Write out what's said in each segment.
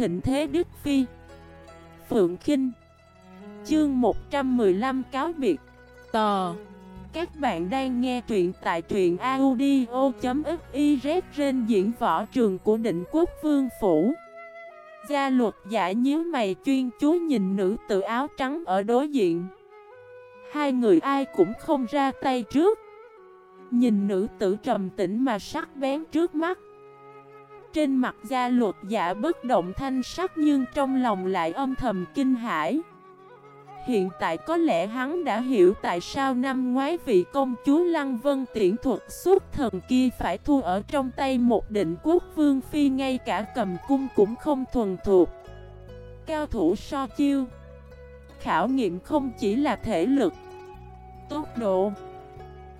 thịnh thế Đức Phi. Phượng Kinh. Chương 115 cáo biệt. Tò. Các bạn đang nghe truyện tại truyện audio.xyz trên diễn võ trường của định quốc vương phủ. Gia luật giả nhíu mày chuyên chú nhìn nữ tự áo trắng ở đối diện. Hai người ai cũng không ra tay trước. Nhìn nữ tử trầm tĩnh mà sắc bén trước mắt. Trên mặt gia luật giả dạ bất động thanh sắc nhưng trong lòng lại âm thầm kinh hãi Hiện tại có lẽ hắn đã hiểu tại sao năm ngoái vị công chúa Lăng Vân tiễn thuật suốt thần kia phải thua ở trong tay một định quốc vương phi ngay cả cầm cung cũng không thuần thuộc. Cao thủ so chiêu Khảo nghiệm không chỉ là thể lực, tốc độ,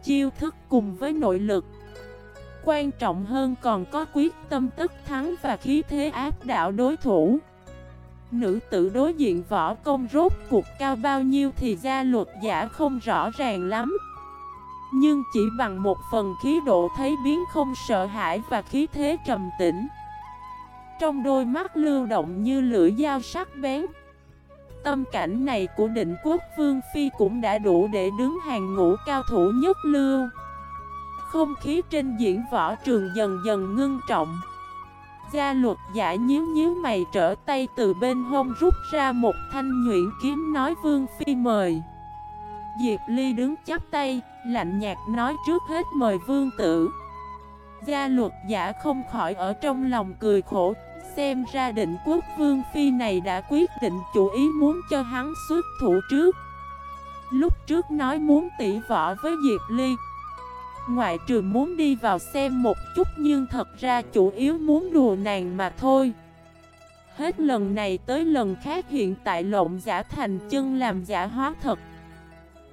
chiêu thức cùng với nội lực. Quan trọng hơn còn có quyết tâm tất thắng và khí thế áp đảo đối thủ. Nữ tử đối diện võ công rốt cuộc cao bao nhiêu thì gia luật giả không rõ ràng lắm. Nhưng chỉ bằng một phần khí độ thấy biến không sợ hãi và khí thế trầm tĩnh. Trong đôi mắt lưu động như lưỡi dao sắc bén. Tâm cảnh này của định quốc vương phi cũng đã đủ để đứng hàng ngũ cao thủ nhất lưu. Không khí trên diễn võ trường dần dần ngưng trọng. Gia luật giả nhíu nhíu mày trở tay từ bên hông rút ra một thanh nhuyễn kiếm nói Vương Phi mời. Diệp Ly đứng chắp tay, lạnh nhạt nói trước hết mời Vương Tử. Gia luật giả không khỏi ở trong lòng cười khổ Xem ra định quốc Vương Phi này đã quyết định chủ ý muốn cho hắn xuất thủ trước. Lúc trước nói muốn tỉ võ với Diệp Ly Ngoại trừ muốn đi vào xem một chút nhưng thật ra chủ yếu muốn đùa nàng mà thôi. Hết lần này tới lần khác hiện tại lộn giả thành chân làm giả hóa thật.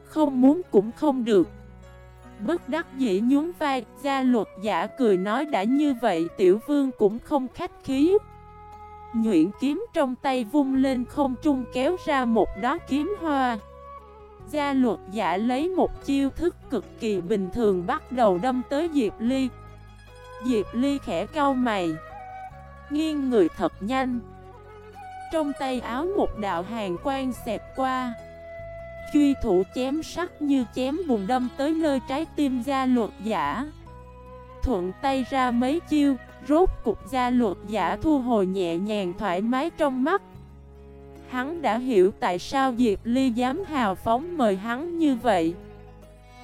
Không muốn cũng không được. Bất đắc dĩ nhún vai, gia luật giả cười nói đã như vậy tiểu vương cũng không khách khí. Nhuyễn kiếm trong tay vung lên không trung kéo ra một đó kiếm hoa. Gia luật giả lấy một chiêu thức cực kỳ bình thường bắt đầu đâm tới Diệp Ly. Diệp Ly khẽ cau mày. Nghiêng người thật nhanh. Trong tay áo một đạo hàng quang xẹp qua. Truy thủ chém sắc như chém bùn đâm tới nơi trái tim gia luật giả. Thuận tay ra mấy chiêu, Rốt cục gia luật giả thu hồi nhẹ nhàng thoải mái trong mắt. Hắn đã hiểu tại sao Diệp Ly dám hào phóng mời hắn như vậy.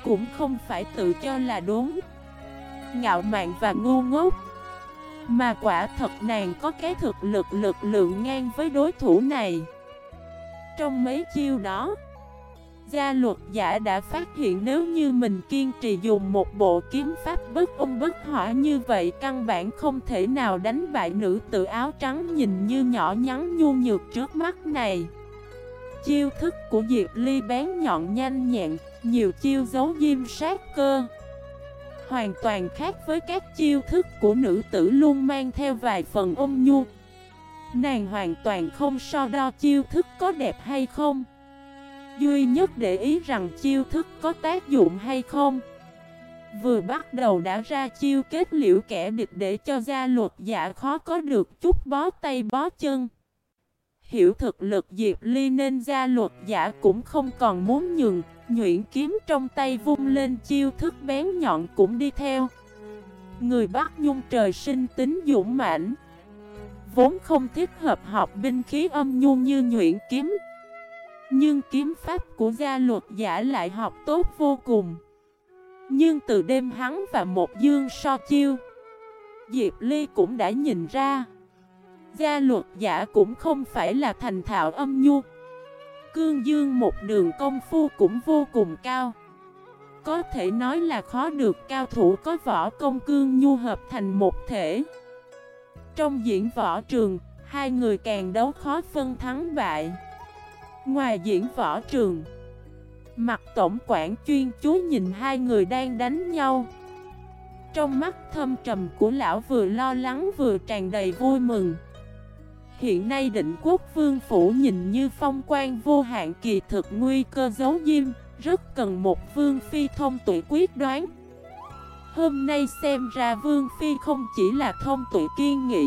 Cũng không phải tự cho là đúng. Ngạo mạn và ngu ngốc. Mà quả thật nàng có cái thực lực lực lượng ngang với đối thủ này. Trong mấy chiêu đó Gia luật giả đã phát hiện nếu như mình kiên trì dùng một bộ kiếm pháp bất ung bất hỏa như vậy Căn bản không thể nào đánh bại nữ tự áo trắng nhìn như nhỏ nhắn nhu nhược trước mắt này. Chiêu thức của Diệp Ly bén nhọn nhanh nhẹn, nhiều chiêu giấu diêm sát cơ. Hoàn toàn khác với các chiêu thức của nữ tử luôn mang theo vài phần ôm nhu. Nàng hoàn toàn không so đo chiêu thức có đẹp hay không. Duy nhất để ý rằng chiêu thức có tác dụng hay không. Vừa bắt đầu đã ra chiêu kết liễu kẻ địch để cho gia luật giả khó có được chút bó tay bó chân. Hiểu thực lực Diệp Ly nên gia luật giả cũng không còn muốn nhường, Nhuyễn kiếm trong tay vung lên chiêu thức bén nhọn cũng đi theo. Người Bắc Nhung trời sinh tính dũng mãnh, Vốn không thích hợp học binh khí âm nhu như nhuyễn kiếm nhưng kiếm pháp của gia luật giả lại học tốt vô cùng. Nhưng từ đêm hắn và một dương so chiêu Diệp Ly cũng đã nhìn ra Gia luật giả cũng không phải là thành thạo âm nhu. Cương dương một đường công phu cũng vô cùng cao. Có thể nói là khó được cao thủ có võ công cương nhu hợp thành một thể. Trong diễn võ trường, hai người càng đấu khó phân thắng bại. Ngoài diễn võ trường, Mặt tổng quản chuyên chú nhìn hai người đang đánh nhau. Trong mắt thâm trầm của lão vừa lo lắng vừa tràn đầy vui mừng. Hiện nay định quốc vương phủ nhìn như phong quan vô hạn kỳ thực nguy cơ giấu diêm Rất cần một vương phi thông tuổi quyết đoán. Hôm nay xem ra vương phi không chỉ là thông tuổi kiên nghị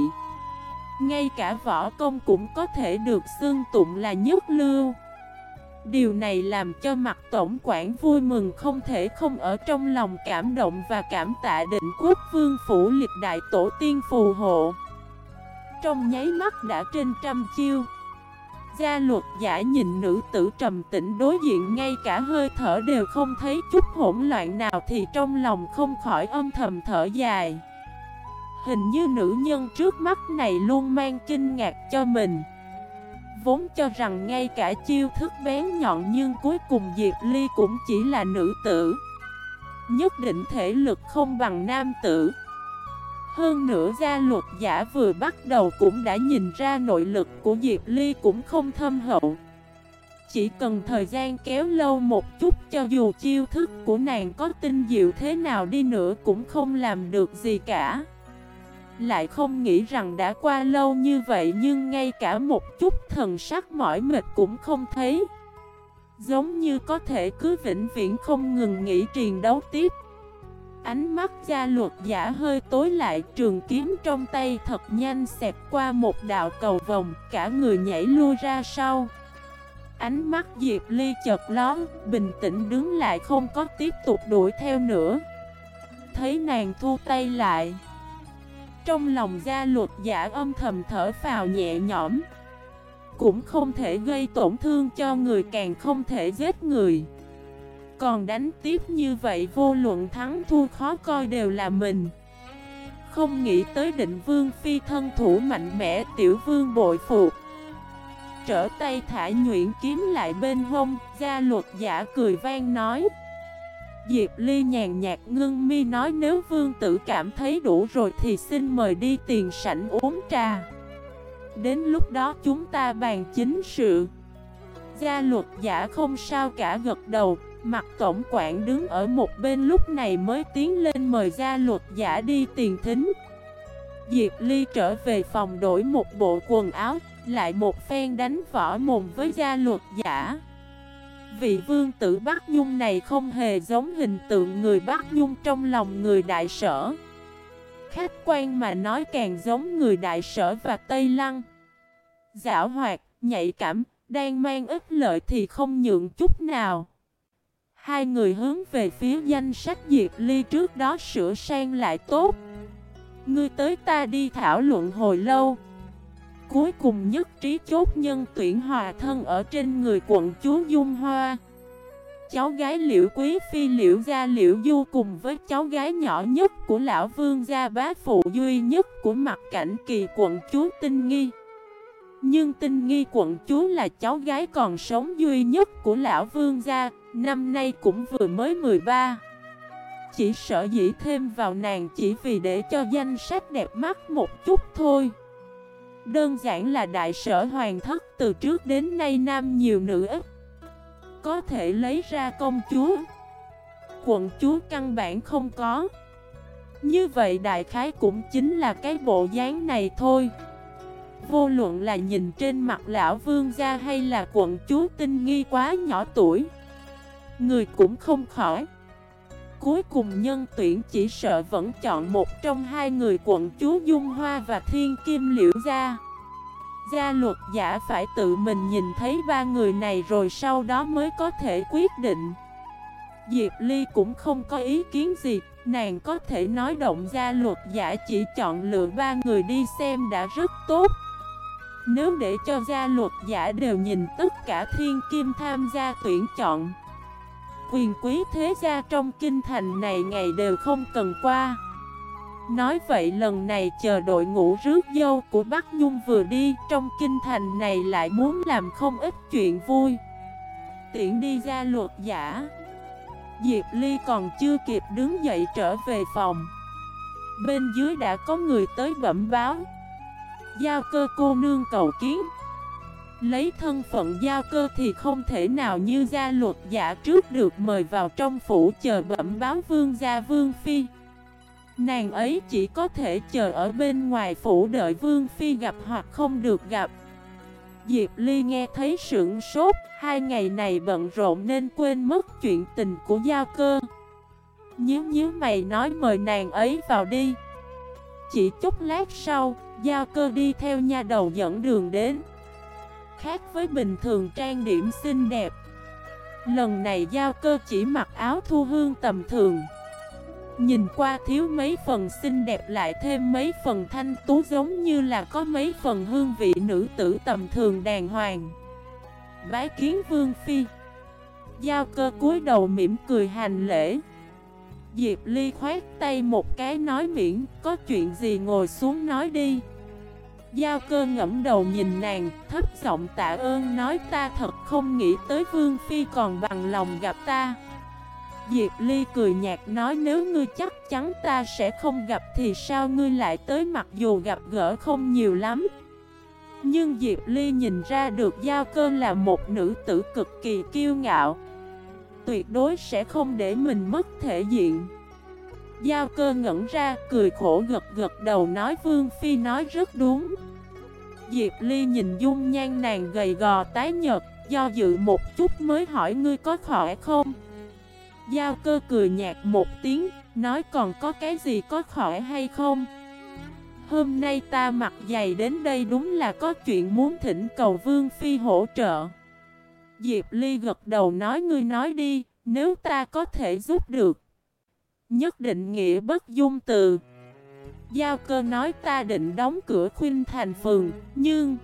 ngay cả võ công cũng có thể được xương tụng là nhất lưu. Điều này làm cho mặt tổng quản vui mừng không thể không ở trong lòng cảm động và cảm tạ định quốc vương phủ liệt đại tổ tiên phù hộ. Trong nháy mắt đã trên trăm chiêu. Gia luật giả nhìn nữ tử trầm tĩnh đối diện ngay cả hơi thở đều không thấy chút hỗn loạn nào thì trong lòng không khỏi âm thầm thở dài. Hình như nữ nhân trước mắt này luôn mang kinh ngạc cho mình. Vốn cho rằng ngay cả chiêu thức bén nhọn nhưng cuối cùng Diệp Ly cũng chỉ là nữ tử. Nhất định thể lực không bằng nam tử. Hơn nữa gia luật giả vừa bắt đầu cũng đã nhìn ra nội lực của Diệp Ly cũng không thâm hậu. Chỉ cần thời gian kéo lâu một chút cho dù chiêu thức của nàng có tinh diệu thế nào đi nữa cũng không làm được gì cả. Lại không nghĩ rằng đã qua lâu như vậy nhưng ngay cả một chút thần sắc mỏi mệt cũng không thấy. Giống như có thể cứ vĩnh viễn không ngừng nghỉ triền đấu tiếp. Ánh mắt gia luật giả hơi tối lại, trường kiếm trong tay thật nhanh xẹt qua một đạo cầu vòng Cả người nhảy lui ra sau. Ánh mắt Diệp Ly chợt lón, Bình tĩnh đứng lại không có tiếp tục đuổi theo nữa. Thấy nàng thu tay lại trong lòng gia luật giả âm thầm thở phào nhẹ nhõm. Cũng không thể gây tổn thương cho người, càng không thể giết người. Còn đánh tiếp như vậy, vô luận thắng thua khó coi đều là mình. Không nghĩ tới định vương phi thân thủ mạnh mẽ, tiểu vương bội phục Trở tay thả nhuyễn kiếm lại bên hông, Gia luật giả cười vang nói. Diệp Ly nhàn nhạt ngưng mi nói nếu vương tử cảm thấy đủ rồi thì xin mời đi tiền sảnh uống trà. Đến lúc đó chúng ta bàn chính sự. Gia luật giả không sao cả gật đầu, Mặt tổng quản đứng ở một bên lúc này mới tiến lên mời gia luật giả đi tiền thính. Diệp Ly trở về phòng đổi một bộ quần áo, Lại một phen đánh võ mồm với gia luật giả. Vị vương tử Bắc Nhung này không hề giống hình tượng người Bắc Nhung trong lòng người đại sở. Khách quan mà nói càng giống người đại sở và Tây Lăng. Giả hoạt, nhạy cảm, đang mang ít lợi thì không nhượng chút nào. Hai người hướng về phía danh sách Diệp Ly trước đó sửa sang lại tốt. Ngươi tới ta đi thảo luận hồi lâu. Cuối cùng nhất trí chốt nhân tuyển hòa thân ở trên người quận chúa Dung Hoa. Cháu gái liễu quý phi liễu gia liễu du cùng với cháu gái nhỏ nhất của lão vương gia bá phụ duy nhất của mặt cảnh kỳ quận chúa Tinh Nghi. Nhưng Tinh Nghi quận chúa là cháu gái còn sống duy nhất của lão vương gia, Năm nay cũng vừa mới 13 Chỉ sợ dĩ thêm vào nàng chỉ vì để cho danh sách đẹp mắt một chút thôi. Đơn giản là đại sở hoàng thất, từ trước đến nay nam nhiều nữ ít. Có thể lấy ra công chúa. Quận chúa căn bản không có. Như vậy đại khái cũng chính là cái bộ dáng này thôi. Vô luận là nhìn trên mặt lão vương gia hay là quận chúa tinh nghi quá nhỏ tuổi, Người cũng không khỏi. Cuối cùng nhân tuyển chỉ sợ vẫn chọn một trong hai người quận chúa Dung Hoa và Thiên Kim Liễu Gia. Gia luật giả phải tự mình nhìn thấy ba người này rồi sau đó mới có thể quyết định. Diệp Ly cũng không có ý kiến gì, Nàng có thể nói động gia luật giả chỉ chọn lựa ba người đi xem đã rất tốt. Nếu để cho gia luật giả đều nhìn tất cả thiên kim tham gia tuyển chọn Quyền quý thế gia trong kinh thành này ngày đều không cần qua. Nói vậy lần này chờ đội ngũ rước dâu của Bắc Nhung vừa đi Trong kinh thành này lại muốn làm không ít chuyện vui. Tiện đi ra luật giả. Diệp Ly còn chưa kịp đứng dậy trở về phòng. Bên dưới đã có người tới bẩm báo. Giao cơ cô nương cầu kiến. Lấy thân phận giao cơ thì không thể nào như gia luật giả trước được mời vào trong phủ chờ bẩm báo vương gia vương phi. Nàng ấy chỉ có thể chờ ở bên ngoài phủ đợi vương phi gặp hoặc không được gặp. Diệp Ly nghe thấy sững sốt, Hai ngày này bận rộn nên quên mất chuyện tình của giao cơ. Nhớ nhớ mày nói mời nàng ấy vào đi. Chỉ chút lát sau Giao cơ đi theo nha đầu dẫn đường đến. Khác với bình thường trang điểm xinh đẹp. Lần này giao cơ chỉ mặc áo thu hương tầm thường. Nhìn qua thiếu mấy phần xinh đẹp lại thêm mấy phần thanh tú giống như là có mấy phần hương vị nữ tử tầm thường đàng hoàng. Bái kiến vương phi. Giao cơ cúi đầu mỉm cười hành lễ. Diệp Ly khoát tay một cái nói miễn, Có chuyện gì ngồi xuống nói đi. Giao cơ ngẫm đầu nhìn nàng Thấp giọng tạ ơn nói ta thật không nghĩ tới Vương Phi còn bằng lòng gặp ta. Diệp Ly cười nhạt nói nếu ngươi chắc chắn ta sẽ không gặp thì sao ngươi lại tới mặc dù gặp gỡ không nhiều lắm. Nhưng Diệp Ly nhìn ra được Giao cơ là một nữ tử cực kỳ kiêu ngạo. Tuyệt đối sẽ không để mình mất thể diện. Giao cơ ngẩn ra, cười khổ gật gật đầu nói Vương Phi nói rất đúng. Diệp Ly nhìn dung nhan nàng gầy gò tái nhợt, do dự một chút mới hỏi ngươi có khỏe không? Giao cơ cười nhạt một tiếng, nói còn có cái gì có khỏe hay không? Hôm nay ta mặc giày đến đây đúng là có chuyện muốn thỉnh cầu Vương Phi hỗ trợ. Diệp Ly gật đầu nói ngươi nói đi, nếu ta có thể giúp được. Nhất định nghĩa bất dung từ. Giao cơ nói ta định đóng cửa khuyên thành phường, nhưng...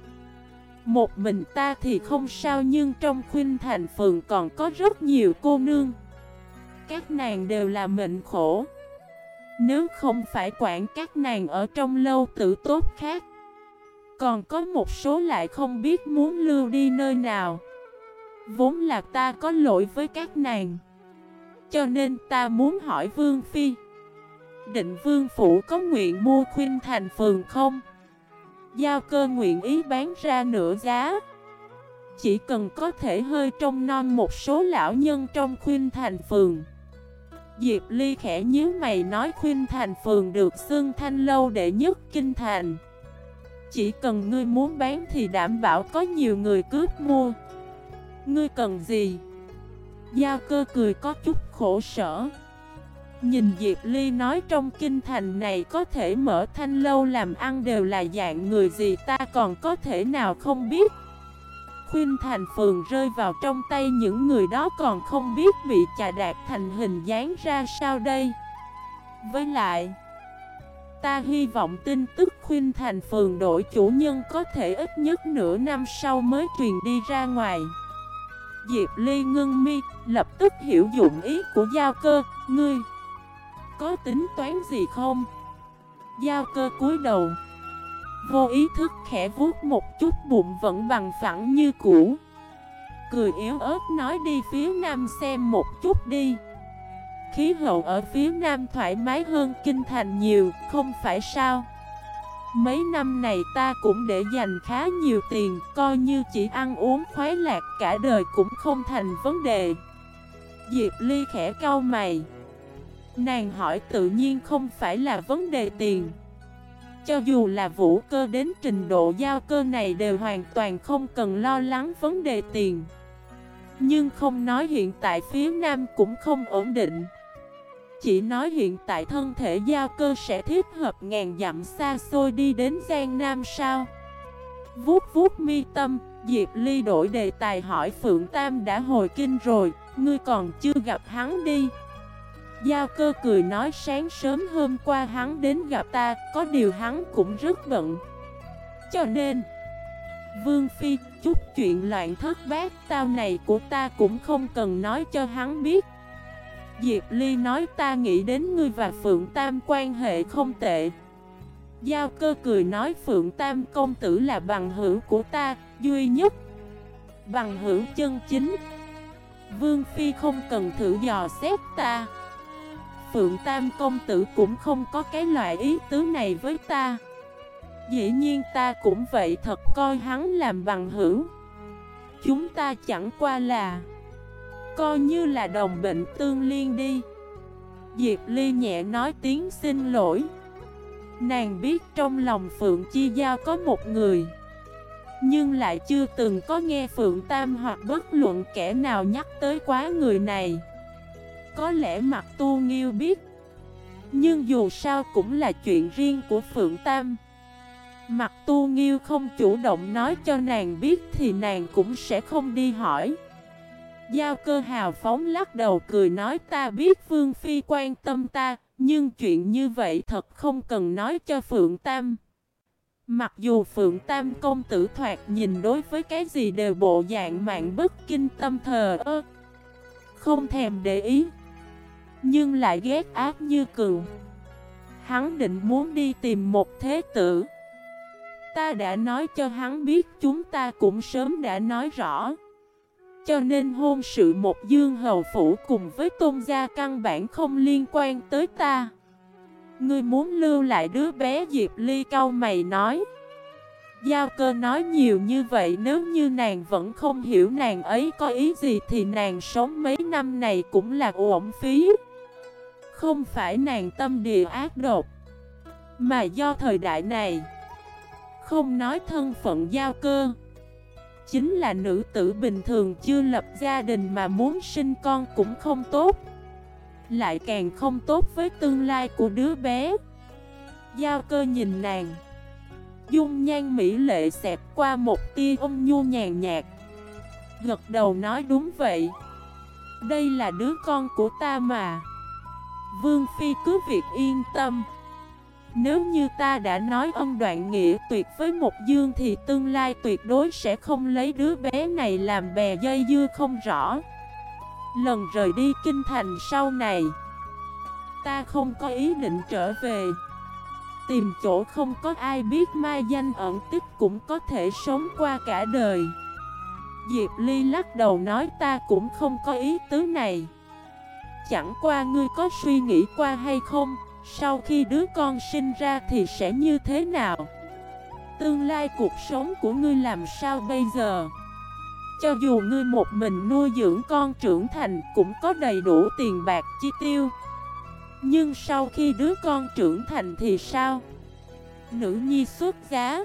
Một mình ta thì không sao nhưng trong khuyên thành phường còn có rất nhiều cô nương. Các nàng đều là mệnh khổ. Nếu không phải quản các nàng ở trong lâu tử tốt khác Còn có một số lại không biết muốn lưu đi nơi nào. Vốn là ta có lỗi với các nàng Cho nên ta muốn hỏi Vương Phi. Định Vương Phủ có nguyện mua khuyên thành phường không? Giao cơ nguyện ý bán ra nửa giá. Chỉ cần có thể hơi trông non một số lão nhân trong khuyên thành phường. Diệp Ly khẽ nhíu mày nói khuyên thành phường được xương thanh lâu đệ nhất kinh thành. Chỉ cần ngươi muốn bán thì đảm bảo có nhiều người cướp mua. Ngươi cần gì? Giao cơ cười có chút khổ sở. Nhìn Diệp Ly nói trong kinh thành này có thể mở thanh lâu làm ăn đều là dạng người gì ta còn có thể nào không biết. Khuyên thành phường rơi vào trong tay những người đó còn không biết bị chà đạp thành hình dáng ra sao đây. Với lại Ta hy vọng tin tức khuyên thành phường đổi chủ nhân có thể ít nhất nửa năm sau mới truyền đi ra ngoài. Diệp Ly ngưng mi, lập tức hiểu dụng ý của giao cơ, ngươi có tính toán gì không? Giao cơ cúi đầu. Vô ý thức khẽ vuốt một chút bụng vẫn bằng phẳng như cũ. Cười yếu ớt nói đi phía nam xem một chút đi. Khí hậu ở phía nam thoải mái hơn kinh thành nhiều, không phải sao? Mấy năm này ta cũng để dành khá nhiều tiền Coi như chỉ ăn uống khoái lạc cả đời cũng không thành vấn đề. Diệp Ly khẽ cau mày. Nàng hỏi tự nhiên không phải là vấn đề tiền. Cho dù là vũ cơ đến trình độ giao cơ này đều hoàn toàn không cần lo lắng vấn đề tiền. Nhưng không nói hiện tại phía Nam cũng không ổn định. Chỉ nói hiện tại thân thể giao cơ sẽ thiết hợp ngàn dặm xa xôi đi đến Giang Nam sao? Vuốt vuốt mi tâm, Diệp Ly đổi đề tài hỏi Phượng Tam đã hồi kinh rồi, ngươi còn chưa gặp hắn đi. Giao cơ cười nói sáng sớm hôm qua hắn đến gặp ta, có điều hắn cũng rất bận. Cho nên, Vương Phi, chút chuyện loạn thất bát tao này của ta cũng không cần nói cho hắn biết. Diệp Ly nói ta nghĩ đến ngươi và Phượng Tam quan hệ không tệ. Giao cơ cười nói Phượng Tam công tử là bằng hữu của ta, duy nhất. Bằng hữu chân chính. Vương Phi không cần thử dò xét ta. Phượng Tam Công Tử cũng không có cái loại ý tứ này với ta. Dĩ nhiên ta cũng vậy, thật coi hắn làm bằng hữu. Chúng ta chẳng qua là Coi như là đồng bệnh tương liên đi. Diệp Ly nhẹ nói tiếng xin lỗi. Nàng biết trong lòng Phượng Chi Giao có một người, Nhưng lại chưa từng có nghe Phượng Tam hoặc bất luận kẻ nào nhắc tới quá người này có lẽ mặt tu nghiêu biết. Nhưng dù sao cũng là chuyện riêng của Phượng Tam. Mặt tu nghiêu không chủ động nói cho nàng biết thì nàng cũng sẽ không đi hỏi. Giao cơ hào phóng lắc đầu cười nói, ta biết Vương Phi quan tâm ta, Nhưng chuyện như vậy thật không cần nói cho Phượng Tam. Mặc dù Phượng Tam công tử thoạt nhìn đối với cái gì đều bộ dạng mạng bất kinh tâm thờ ơ, Không thèm để ý nhưng lại ghét ác như cường Hắn định muốn đi tìm một thế tử. Ta đã nói cho hắn biết, chúng ta cũng sớm đã nói rõ. Cho nên hôn sự một dương hầu phủ cùng với tôn gia căn bản không liên quan tới ta. Ngươi muốn lưu lại đứa bé Diệp Ly cau mày nói. Giao cơ nói nhiều như vậy, nếu như nàng vẫn không hiểu nàng ấy có ý gì thì nàng sống mấy năm này cũng là uổng phí. Không phải nàng tâm địa ác độc, Mà do thời đại này, Không nói thân phận giao cơ, Chính là nữ tử bình thường chưa lập gia đình mà muốn sinh con cũng không tốt, Lại càng không tốt với tương lai của đứa bé. Giao cơ nhìn nàng, Dung nhan mỹ lệ xẹp qua một tia ôm nhu nhàn nhạt, Gật đầu nói đúng vậy, Đây là đứa con của ta mà. Vương Phi cứ việc yên tâm. Nếu như ta đã nói ân đoạn nghĩa tuyệt với một dương Thì tương lai tuyệt đối sẽ không lấy đứa bé này làm bè dây dưa không rõ. Lần rời đi kinh thành sau này, Ta không có ý định trở về. Tìm chỗ không có ai biết mai danh ẩn tích cũng có thể sống qua cả đời. Diệp Ly lắc đầu nói ta cũng không có ý tứ này. Chẳng qua ngươi có suy nghĩ qua hay không, Sau khi đứa con sinh ra thì sẽ như thế nào? Tương lai cuộc sống của ngươi làm sao bây giờ? Cho dù ngươi một mình nuôi dưỡng con trưởng thành cũng có đầy đủ tiền bạc chi tiêu. Nhưng sau khi đứa con trưởng thành thì sao? Nữ nhi xuất giá.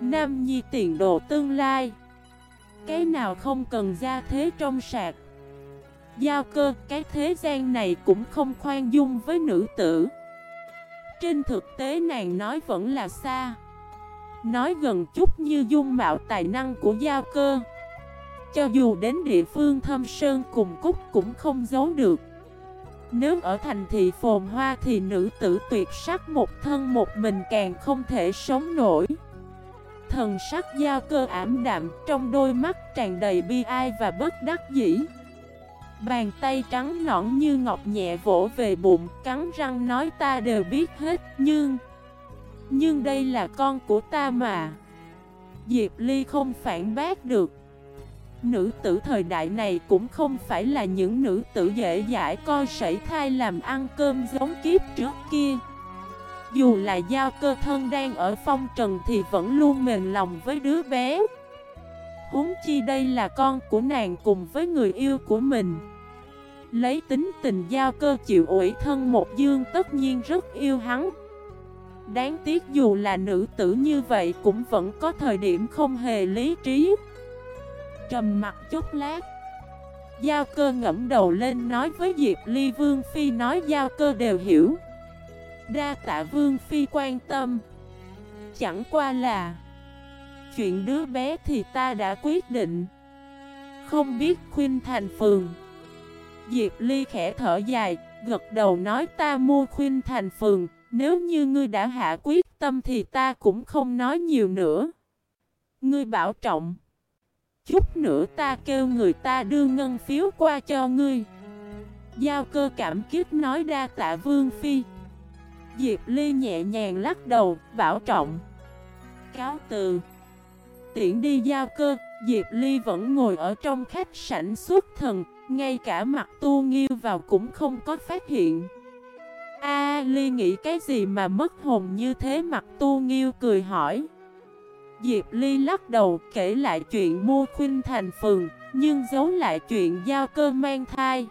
Nam nhi tiền đồ tương lai. Cái nào không cần ra thế trong sạc? Giao cơ, cái thế gian này cũng không khoan dung với nữ tử. Trên thực tế nàng nói vẫn là xa. Nói gần chút như dung mạo tài năng của giao cơ. Cho dù đến địa phương thâm sơn cùng cúc cũng không giấu được. Nếu ở thành thị phồn hoa thì nữ tử tuyệt sắc một thân một mình càng không thể sống nổi. Thần sắc giao cơ ảm đạm trong đôi mắt tràn đầy bi ai và bất đắc dĩ. Bàn tay trắng nõn như ngọc nhẹ vỗ về bụng, Cắn răng nói ta đều biết hết, Nhưng Nhưng đây là con của ta mà. Diệp Ly không phản bác được. Nữ tử thời đại này cũng không phải là những nữ tử dễ dãi coi sảy thai làm ăn cơm giống kiếp trước kia. Dù là giao cơ thân đang ở phong trần thì vẫn luôn mềm lòng với đứa bé. Huống chi đây là con của nàng cùng với người yêu của mình. Lấy tính tình giao cơ chịu ủi thân một dương tất nhiên rất yêu hắn. Đáng tiếc dù là nữ tử như vậy cũng vẫn có thời điểm không hề lý trí. Trầm mặt chút lát, Giao cơ ngẫm đầu lên nói với Diệp Ly Vương Phi nói giao cơ đều hiểu. Đa tạ Vương Phi quan tâm. Chẳng qua là, Chuyện đứa bé thì ta đã quyết định. Không biết khuyên thành phường Diệp Ly khẽ thở dài Gật đầu nói ta mua khuyên thành phường Nếu như ngươi đã hạ quyết tâm thì ta cũng không nói nhiều nữa. Ngươi bảo trọng. Chút nữa ta kêu người ta đưa ngân phiếu qua cho ngươi. Giao cơ cảm kiếp nói đa tạ Vương Phi. Diệp Ly nhẹ nhàng lắc đầu, bảo trọng. Cáo từ. Tiện đi giao cơ, Diệp Ly vẫn ngồi ở trong khách sảnh suốt thần ngay cả mặt tu nghiêu vào cũng không có phát hiện A Ly nghĩ cái gì mà mất hồn như thế mặt tu nghiêu cười hỏi Diệp Ly lắc đầu kể lại chuyện mua khuyên thành phường, nhưng giấu lại chuyện giao cơ mang thai.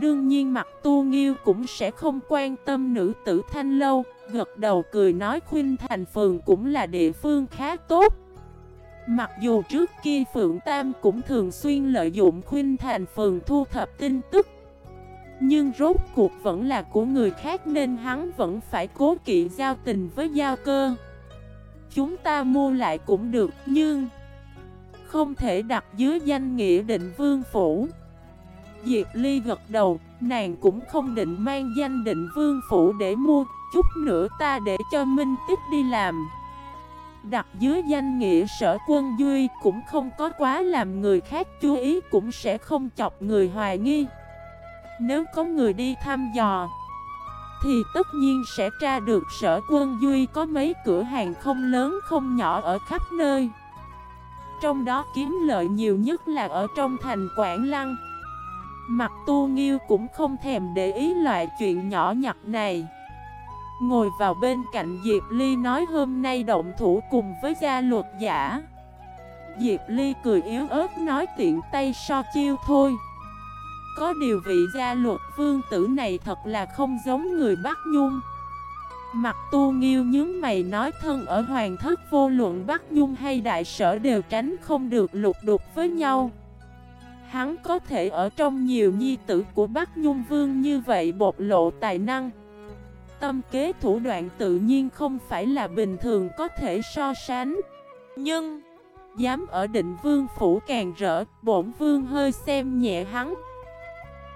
Đương nhiên mặt tu nghiêu cũng sẽ không quan tâm nữ tử thanh lâu, gật đầu cười nói khuyên thành phường cũng là địa phương khá tốt. Mặc dù trước kia Phượng Tam cũng thường xuyên lợi dụng khuyên thành phường thu thập tin tức, Nhưng rốt cuộc vẫn là của người khác nên hắn vẫn phải cố kỵ giao tình với giao cơ. Chúng ta mua lại cũng được, Nhưng Không thể đặt dưới danh nghĩa định vương phủ. Diệp Ly gật đầu, Nàng cũng không định mang danh định vương phủ để mua, Chút nữa ta để cho Minh Tích đi làm. Đặt dưới danh nghĩa sở quân Duy cũng không có quá làm người khác chú ý, cũng sẽ không chọc người hoài nghi. Nếu có người đi thăm dò, Thì tất nhiên sẽ tra được sở quân Duy có mấy cửa hàng không lớn không nhỏ ở khắp nơi. Trong đó kiếm lợi nhiều nhất là ở trong thành Quảng Lăng. Mặt tu nghiêu cũng không thèm để ý loại chuyện nhỏ nhặt này. Ngồi vào bên cạnh Diệp Ly nói hôm nay động thủ cùng với gia luật giả. Diệp Ly cười yếu ớt nói tiện tay so chiêu thôi. Có điều vị gia luật vương tử này thật là không giống người Bắc Nhung. Mặt tu nghiêu nhướng mày nói thân ở hoàng thất vô luận Bắc Nhung hay đại sở đều tránh không được lục đục với nhau. Hắn có thể ở trong nhiều nhi tử của Bắc Nhung Vương như vậy bộc lộ tài năng. Tâm kế thủ đoạn tự nhiên không phải là bình thường có thể so sánh. Nhưng, Dám ở định vương phủ càng rỡ, Bổn vương hơi xem nhẹ hắn.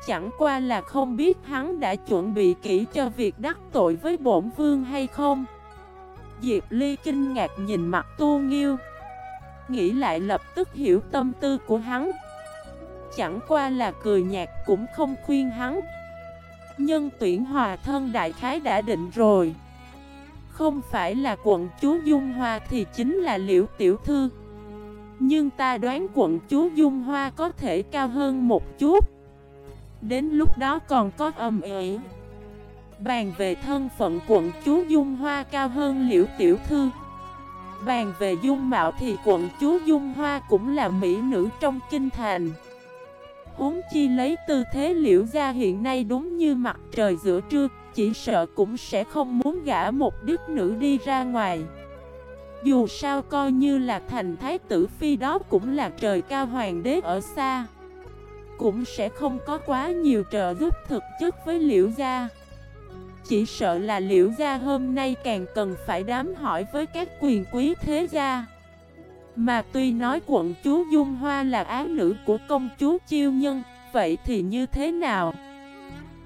Chẳng qua là không biết hắn đã chuẩn bị kỹ cho việc đắc tội với bổn vương hay không. Diệp Ly kinh ngạc nhìn mặt tu nghiêu, Nghĩ lại lập tức hiểu tâm tư của hắn. Chẳng qua là cười nhạt cũng không khuyên hắn. Nhân tuyển hòa thân đại khái đã định rồi. Không phải là quận chúa Dung Hoa thì chính là liễu tiểu thư. Nhưng ta đoán quận chúa Dung Hoa có thể cao hơn một chút. Đến lúc đó còn có âm ỉ Bàn về thân phận quận chúa Dung Hoa cao hơn liễu tiểu thư. Bàn về dung mạo thì quận chúa Dung Hoa cũng là mỹ nữ trong kinh thành. Uống chi lấy tư thế liễu gia hiện nay đúng như mặt trời giữa trưa, Chỉ sợ cũng sẽ không muốn gả một đứt nữ đi ra ngoài. Dù sao coi như là thành thái tử phi đó cũng là trời cao hoàng đế ở xa. Cũng sẽ không có quá nhiều trợ giúp thực chất với liễu gia. Chỉ sợ là liễu gia hôm nay càng cần phải đám hỏi với các quyền quý thế gia mà tuy nói quận chúa Dung Hoa là án nữ của công chúa Chiêu Nhân, vậy thì như thế nào?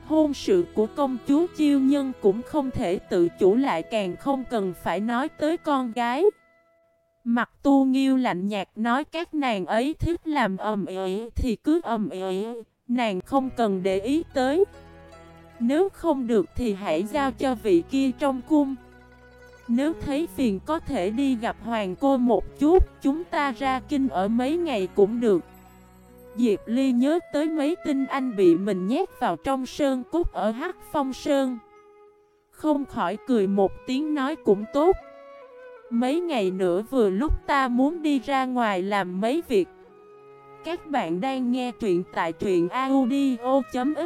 Hôn sự của công chúa Chiêu Nhân cũng không thể tự chủ lại càng không cần phải nói tới con gái. Mặt tu nghiêu lạnh nhạt nói các nàng ấy thích làm ầm ĩ thì cứ ầm ĩ, nàng không cần để ý tới. Nếu không được thì hãy giao cho vị kia trong cung. Nếu thấy phiền có thể đi gặp hoàng cô một chút, Chúng ta ra kinh ở mấy ngày cũng được. Diệp Ly nhớ tới mấy tin anh bị mình nhét vào trong sơn cút ở Hắc Phong Sơn. Không khỏi cười một tiếng nói cũng tốt. Mấy ngày nữa vừa lúc ta muốn đi ra ngoài làm mấy việc. Các bạn đang nghe truyện tại truyện audio.fif